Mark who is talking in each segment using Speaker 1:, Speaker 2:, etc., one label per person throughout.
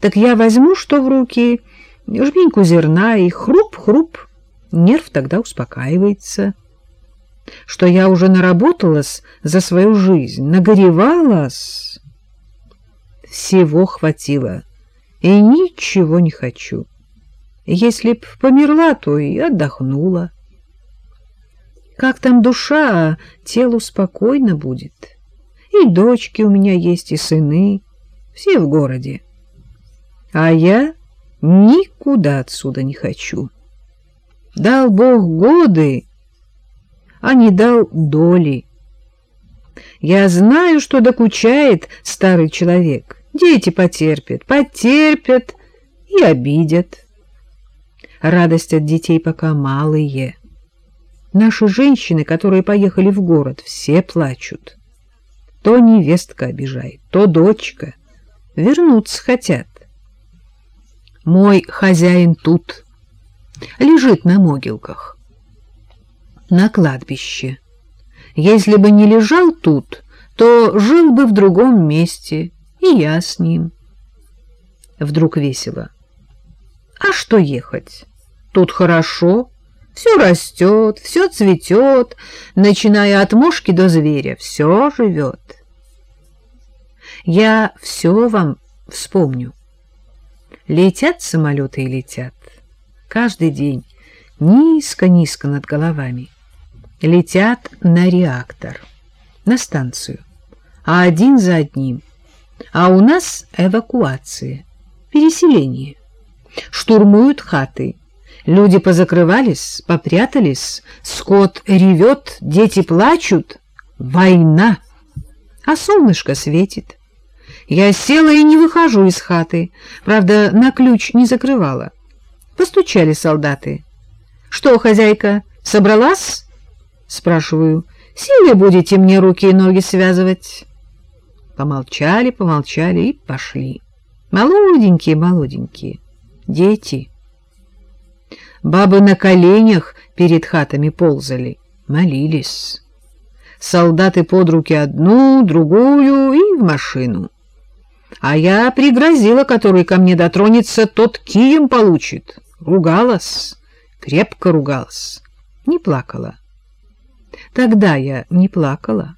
Speaker 1: Так я возьму что в руки, жменьку зерна и хруп-хруп, нерв тогда успокаивается. Что я уже наработалась за свою жизнь, нагоревалась. Всего хватило, и ничего не хочу. Если б померла, то и отдохнула. Как там душа, телу спокойно будет. И дочки у меня есть, и сыны, все в городе. А я никуда отсюда не хочу. Дал Бог годы, а не дал доли. Я знаю, что докучает старый человек. Дети потерпят, потерпят и обидят. Радость от детей пока малые. Наши женщины, которые поехали в город, все плачут. То невестка обижает, то дочка. Вернуться хотят. Мой хозяин тут, лежит на могилках, на кладбище. Если бы не лежал тут, то жил бы в другом месте, и я с ним. Вдруг весело. А что ехать? Тут хорошо, все растет, все цветет, начиная от мушки до зверя, все живет. Я все вам вспомню. Летят самолеты и летят. Каждый день низко-низко над головами. Летят на реактор, на станцию, а один за одним. А у нас эвакуация, переселение. Штурмуют хаты. Люди позакрывались, попрятались, скот ревет, дети плачут. Война! А солнышко светит. Я села и не выхожу из хаты. Правда, на ключ не закрывала. Постучали солдаты. «Что, хозяйка, собралась?» Спрашиваю. «Силой будете мне руки и ноги связывать?» Помолчали, помолчали и пошли. Молоденькие, молоденькие. Дети. Бабы на коленях перед хатами ползали, молились. Солдаты под руки одну, другую и в машину. А я пригрозила, который ко мне дотронется, тот кием получит. Ругалась, крепко ругалась, не плакала. Тогда я не плакала.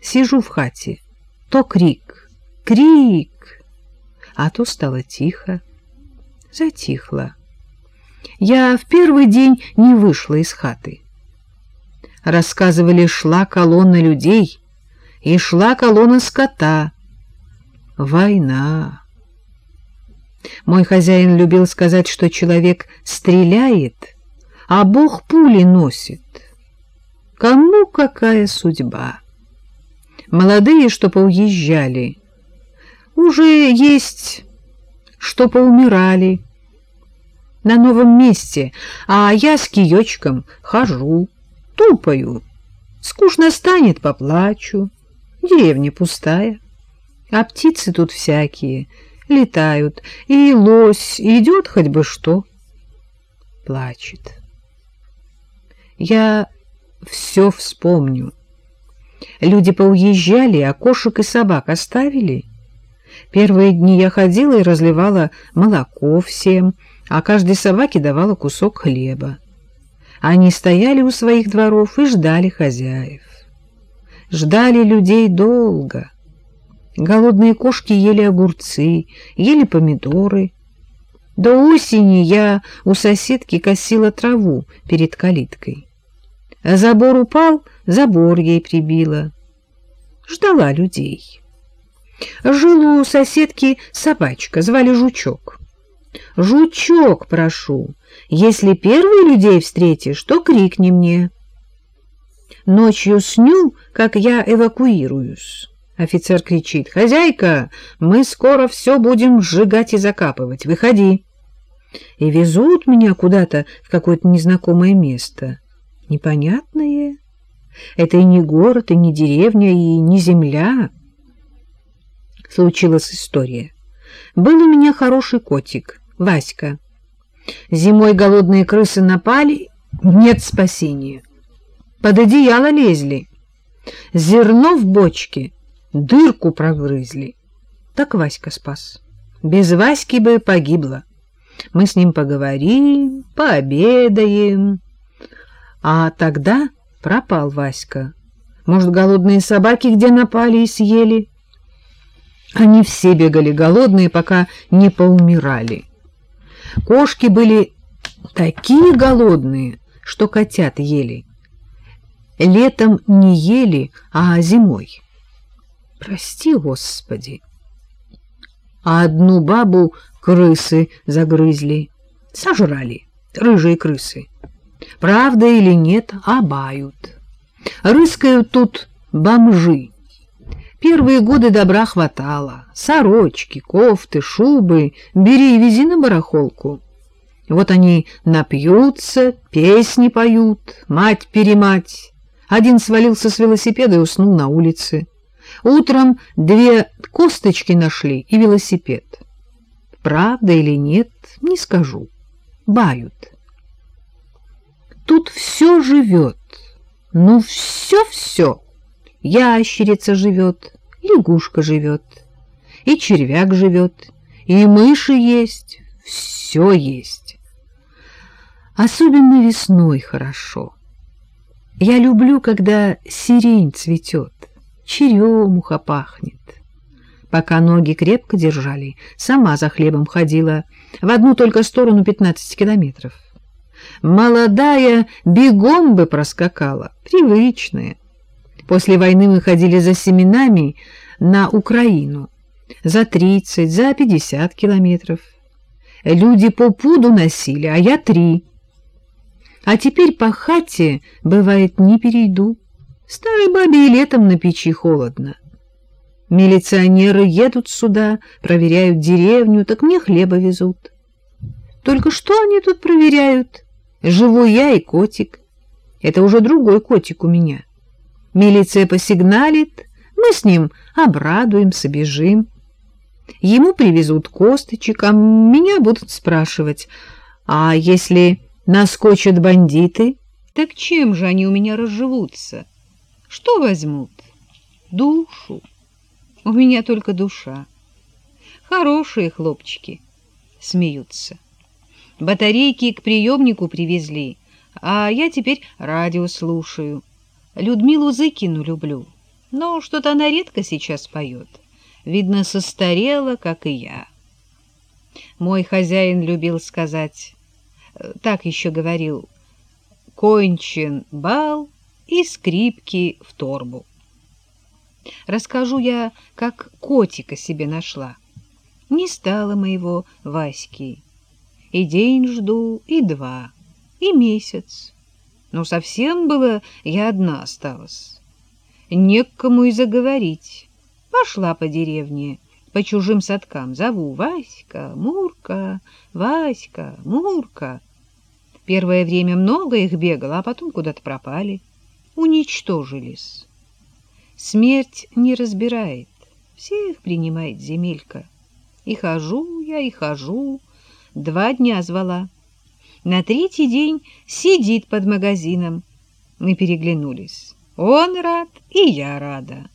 Speaker 1: Сижу в хате, то крик, крик, а то стало тихо, затихло. Я в первый день не вышла из хаты. Рассказывали, шла колонна людей, и шла колонна скота. Война. Мой хозяин любил сказать, что человек стреляет, а Бог пули носит. Кому какая судьба? Молодые, что поуезжали, уже есть, что поумирали на новом месте, а я с киечком хожу, тупаю. Скучно станет, поплачу. Деревня пустая, а птицы тут всякие летают, и лось идет хоть бы что. Плачет. Я все вспомню. Люди поуезжали, а кошек и собак оставили. Первые дни я ходила и разливала молоко всем, а каждой собаке давала кусок хлеба. Они стояли у своих дворов и ждали хозяев. Ждали людей долго. Голодные кошки ели огурцы, ели помидоры. До осени я у соседки косила траву перед калиткой. А забор упал, забор ей прибило. Ждала людей. Жила у соседки собачка, звали Жучок. «Жучок, прошу, если первый людей встретишь, то крикни мне». Ночью сню, как я эвакуируюсь. Офицер кричит. «Хозяйка, мы скоро все будем сжигать и закапывать. Выходи!» И везут меня куда-то в какое-то незнакомое место. Непонятное. Это и не город, и не деревня, и не земля. Случилась история. Был у меня хороший котик, Васька. Зимой голодные крысы напали, нет спасения. Под одеяло лезли. Зерно в бочке, дырку прогрызли. Так Васька спас. Без Васьки бы погибла. Мы с ним поговорим, пообедаем. А тогда пропал Васька. Может, голодные собаки где напали и съели? Они все бегали голодные, пока не поумирали. Кошки были такие голодные, что котят ели. Летом не ели, а зимой. Прости, Господи. А одну бабу крысы загрызли, сожрали, рыжие крысы. Правда или нет, обают. Рыскают тут бомжи. Первые годы добра хватало. Сорочки, кофты, шубы. Бери и вези на барахолку. Вот они напьются, песни поют, мать-перемать. Один свалился с велосипеда и уснул на улице. Утром две косточки нашли и велосипед. Правда или нет, не скажу. Бают. Тут все живет. Ну, все-все. Ящерица живет, лягушка живет, и червяк живет, и мыши есть, все есть. Особенно весной хорошо. Я люблю, когда сирень цветет, черемуха пахнет. Пока ноги крепко держали, сама за хлебом ходила в одну только сторону 15 километров. Молодая бегом бы проскакала, привычная. После войны мы ходили за семенами на Украину, за 30, за 50 километров. Люди по пуду носили, а я три. А теперь по хате, бывает, не перейду. Старой бабе и летом на печи холодно. Милиционеры едут сюда, проверяют деревню, так мне хлеба везут. Только что они тут проверяют? Живу я и котик. Это уже другой котик у меня. Милиция посигналит, мы с ним обрадуемся, бежим. Ему привезут косточек, а меня будут спрашивать, а если Наскочат бандиты, так чем же они у меня разживутся? Что возьмут? Душу. У меня только душа. Хорошие хлопчики. Смеются. Батарейки к приемнику привезли, а я теперь радио слушаю. Людмилу Зыкину люблю, но что-то она редко сейчас поет. Видно, состарела, как и я. Мой хозяин любил сказать так еще говорил, кончен бал и скрипки в торбу. Расскажу я, как котика себе нашла. Не стало моего Васьки. И день жду, и два, и месяц. Но совсем было я одна осталась. Не к кому и заговорить. Пошла по деревне, по чужим садкам. Зову Васька, Мурка, Васька, Мурка. Первое время много их бегало, а потом куда-то пропали. Уничтожились. Смерть не разбирает, всех принимает земелька. И хожу я, и хожу, два дня звала. На третий день сидит под магазином. Мы переглянулись. Он рад, и я рада.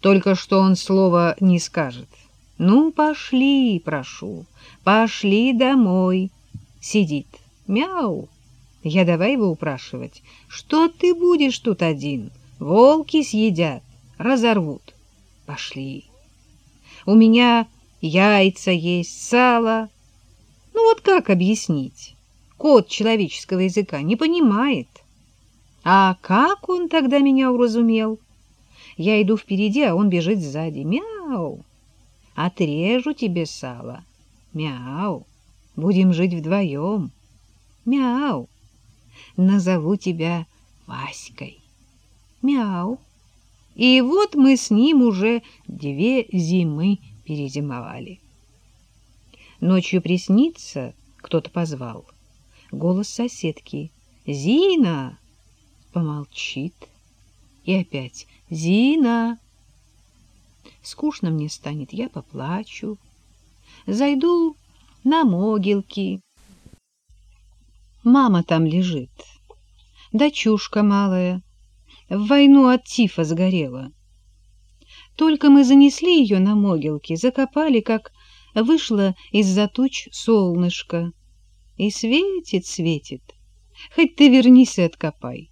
Speaker 1: Только что он слова не скажет. Ну, пошли, прошу, пошли домой. Сидит. Мяу! Я давай его упрашивать. Что ты будешь тут один? Волки съедят, разорвут. Пошли. У меня яйца есть, сало. Ну вот как объяснить? Кот человеческого языка не понимает. А как он тогда меня уразумел? Я иду впереди, а он бежит сзади. Мяу! Отрежу тебе сало. Мяу! Будем жить вдвоем. Мяу. Назову тебя Васькой. Мяу. И вот мы с ним уже две зимы перезимовали. Ночью приснится, кто-то позвал. Голос соседки. «Зина!» Помолчит. И опять «Зина!» Скучно мне станет, я поплачу. Зайду на могилки, Мама там лежит. Дочушка малая. В войну от тифа сгорела. Только мы занесли ее на могилки, закопали, как вышло из-за туч солнышко и светит, светит. Хоть ты вернись и откопай.